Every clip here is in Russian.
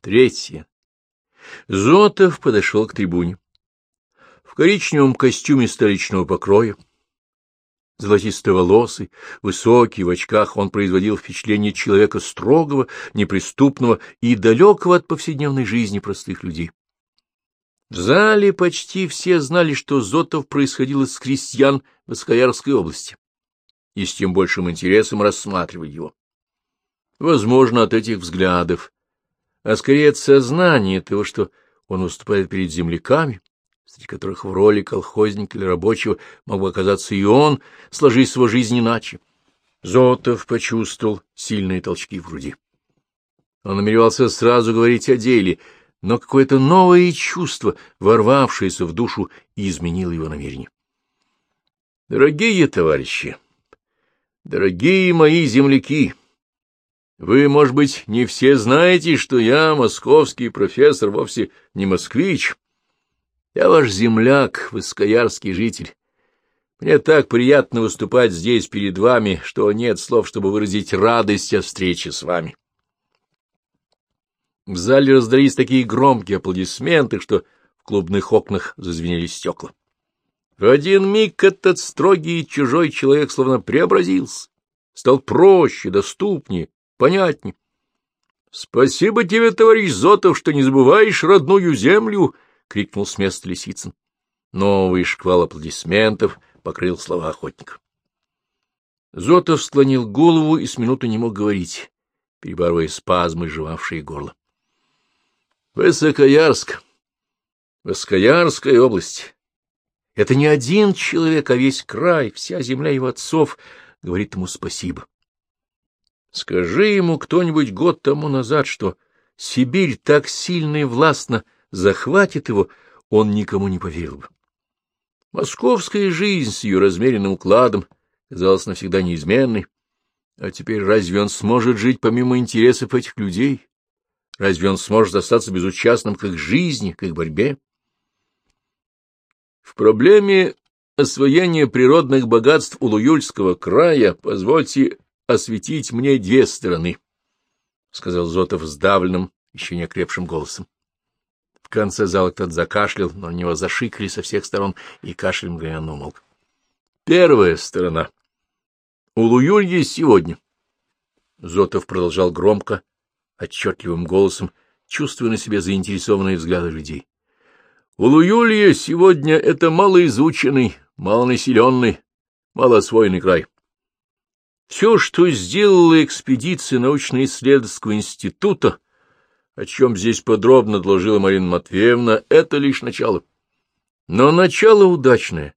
Третье. Зотов подошел к трибуне. В коричневом костюме столичного покроя, золотистоволосый, высокий, в очках, он производил впечатление человека строгого, неприступного и далекого от повседневной жизни простых людей. В зале почти все знали, что Зотов происходил из крестьян Воскоярской области, и с тем большим интересом рассматривали его. Возможно, от этих взглядов, а скорее от сознания того, что он выступает перед земляками, среди которых в роли колхозника или рабочего мог бы оказаться и он, сложись его жизнь иначе. Зотов почувствовал сильные толчки в груди. Он намеревался сразу говорить о деле — но какое-то новое чувство, ворвавшееся в душу, изменило его намерение. Дорогие товарищи, дорогие мои земляки, вы, может быть, не все знаете, что я, московский профессор, вовсе не москвич. Я ваш земляк, воскоярский житель. Мне так приятно выступать здесь перед вами, что нет слов, чтобы выразить радость о встрече с вами. В зале раздались такие громкие аплодисменты, что в клубных окнах зазвенели стекла. В один миг этот строгий чужой человек словно преобразился, стал проще, доступнее, понятнее. — Спасибо тебе, товарищ Зотов, что не забываешь родную землю! — крикнул с места Лисицын. Новый шквал аплодисментов покрыл слова охотника. Зотов склонил голову и с минуты не мог говорить, перебарывая спазмы, жевавшие горло. Высокоярск. Высокоярская область. Это не один человек, а весь край, вся земля его отцов говорит ему спасибо. Скажи ему кто-нибудь год тому назад, что Сибирь так сильно и властно захватит его, он никому не поверил бы. Московская жизнь с ее размеренным укладом казалась навсегда неизменной. А теперь разве он сможет жить помимо интересов этих людей? Разве он сможет остаться безучастным к их жизни, к их борьбе? В проблеме освоения природных богатств Улуюльского края позвольте осветить мне две стороны, — сказал Зотов сдавленным, еще не окрепшим голосом. В конце зала кто-то закашлял, но на него зашикали со всех сторон, и кашель мгновенно умолк. Первая сторона. Улуюлье сегодня. Зотов продолжал громко, отчетливым голосом, чувствуя на себе заинтересованные взгляды людей. Улуюлье сегодня — это малоизученный, малонаселенный, малоосвоенный край. Все, что сделала экспедиция научно-исследовательского института, о чем здесь подробно доложила Марина Матвеевна, это лишь начало. Но начало удачное,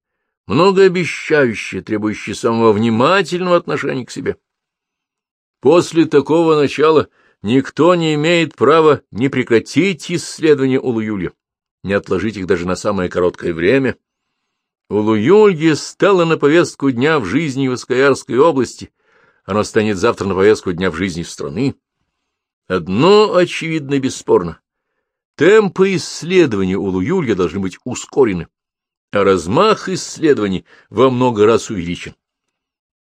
многообещающее, требующее самого внимательного отношения к себе. После такого начала — Никто не имеет права не прекратить исследования Улуюлья, не отложить их даже на самое короткое время. Улуюлье стало на повестку дня в жизни Воскоярской области, оно станет завтра на повестку дня в жизни страны. Одно очевидно бесспорно. Темпы исследований Улуюлья должны быть ускорены, а размах исследований во много раз увеличен.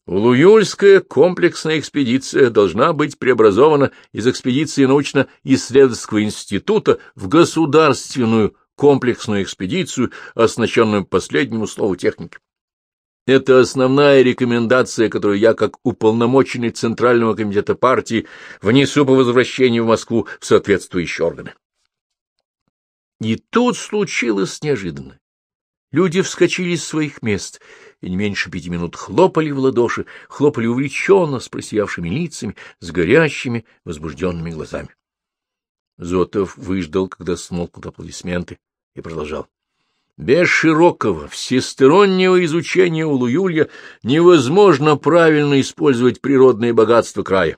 Улуюльская комплексная экспедиция должна быть преобразована из экспедиции научно-исследовательского института в государственную комплексную экспедицию, оснащенную последнему слову техники. Это основная рекомендация, которую я, как уполномоченный Центрального комитета партии, внесу по возвращении в Москву в соответствующие органы. И тут случилось неожиданно. Люди вскочили с своих мест и не меньше пяти минут хлопали в ладоши, хлопали увлеченно, с просиявшими лицами, с горящими, возбужденными глазами. Зотов выждал, когда смолкнут аплодисменты, и продолжал. Без широкого, всестороннего изучения Улуюлья невозможно правильно использовать природные богатства края.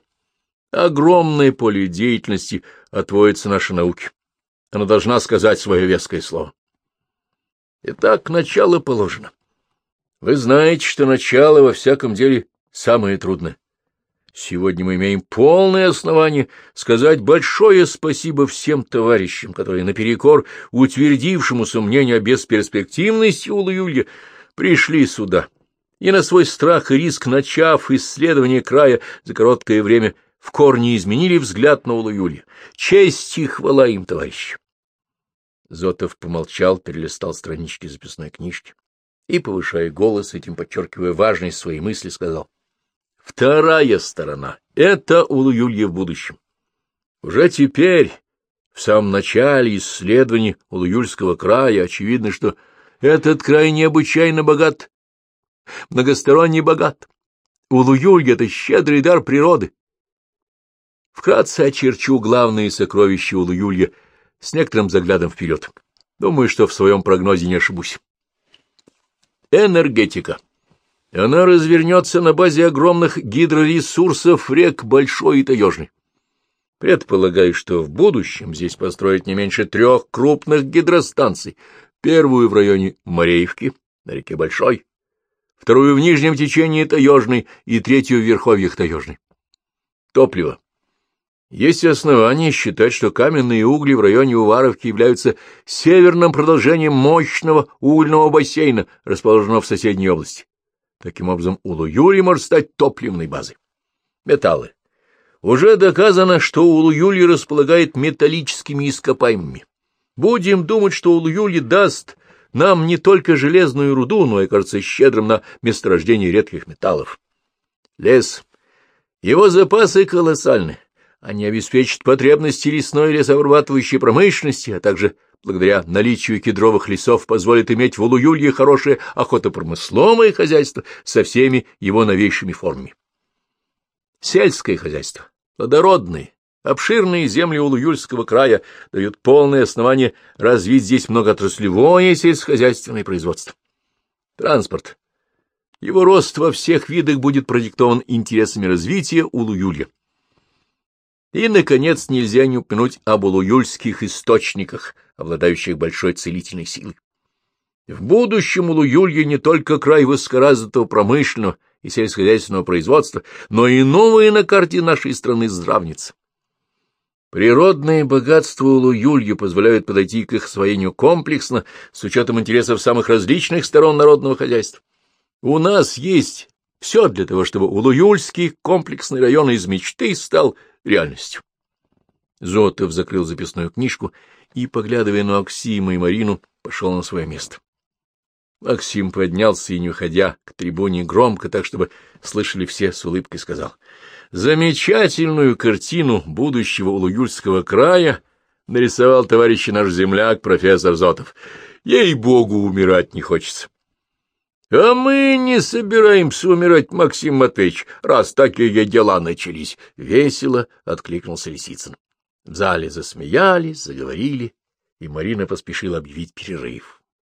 Огромное поле деятельности отводится нашей науке. Она должна сказать свое веское слово. Итак, начало положено. Вы знаете, что начало во всяком деле самое трудное. Сегодня мы имеем полное основание сказать большое спасибо всем товарищам, которые наперекор утвердившемуся мнению о бесперспективности Улы пришли сюда и на свой страх и риск, начав исследование края за короткое время в корне изменили взгляд на Улуюлья. Честь и хвала им, товарищи! Зотов помолчал, перелистал странички записной книжки и, повышая голос, этим подчеркивая важность своей мысли, сказал. Вторая сторона — это Улуюлье в будущем. Уже теперь, в самом начале исследований Улуюльского края, очевидно, что этот край необычайно богат, многосторонне богат. Улуюлье — это щедрый дар природы. Вкратце очерчу главные сокровища Улуюлья с некоторым заглядом вперед. Думаю, что в своем прогнозе не ошибусь. Энергетика. Она развернется на базе огромных гидроресурсов рек Большой и Таежной. Предполагаю, что в будущем здесь построят не меньше трех крупных гидростанций. Первую в районе Мореевки, на реке Большой, вторую в нижнем течении Таежной и третью в верховьях Таежной. Топливо. Есть основания считать, что каменные угли в районе Уваровки являются северным продолжением мощного угольного бассейна, расположенного в соседней области. Таким образом, Улу-Юли может стать топливной базой. Металлы. Уже доказано, что Улу-Юли располагает металлическими ископаемыми. Будем думать, что Улу-Юли даст нам не только железную руду, но и, кажется, щедрым на месторождение редких металлов. Лес. Его запасы колоссальны. Они обеспечат потребности лесной и лесообрабатывающей промышленности, а также, благодаря наличию кедровых лесов, позволят иметь в Улуюлье хорошее охотопромысловое хозяйство со всеми его новейшими формами. Сельское хозяйство, плодородные, обширные земли Улуюльского края дают полное основание развить здесь многоотраслевое сельскохозяйственное производство. Транспорт. Его рост во всех видах будет продиктован интересами развития Улуюлья. И, наконец, нельзя не упомянуть об улуюльских источниках, обладающих большой целительной силой. В будущем Улуюлье не только край высокоразвитого промышленного и сельскохозяйственного производства, но и новые на карте нашей страны здравницы. Природные богатства Улуюлья позволяют подойти к их освоению комплексно с учетом интересов самых различных сторон народного хозяйства. У нас есть все для того, чтобы Улуюльский комплексный район из мечты стал реальностью. Зотов закрыл записную книжку и, поглядывая на Аксима и Марину, пошел на свое место. Максим поднялся и, не уходя к трибуне громко, так чтобы слышали все, с улыбкой сказал. «Замечательную картину будущего Улуюльского края нарисовал товарищ наш земляк, профессор Зотов. Ей-богу, умирать не хочется. — А мы не собираемся умирать, Максим Матвеевич, раз такие дела начались. Весело откликнулся Лисицын. В зале засмеялись, заговорили, и Марина поспешила объявить перерыв.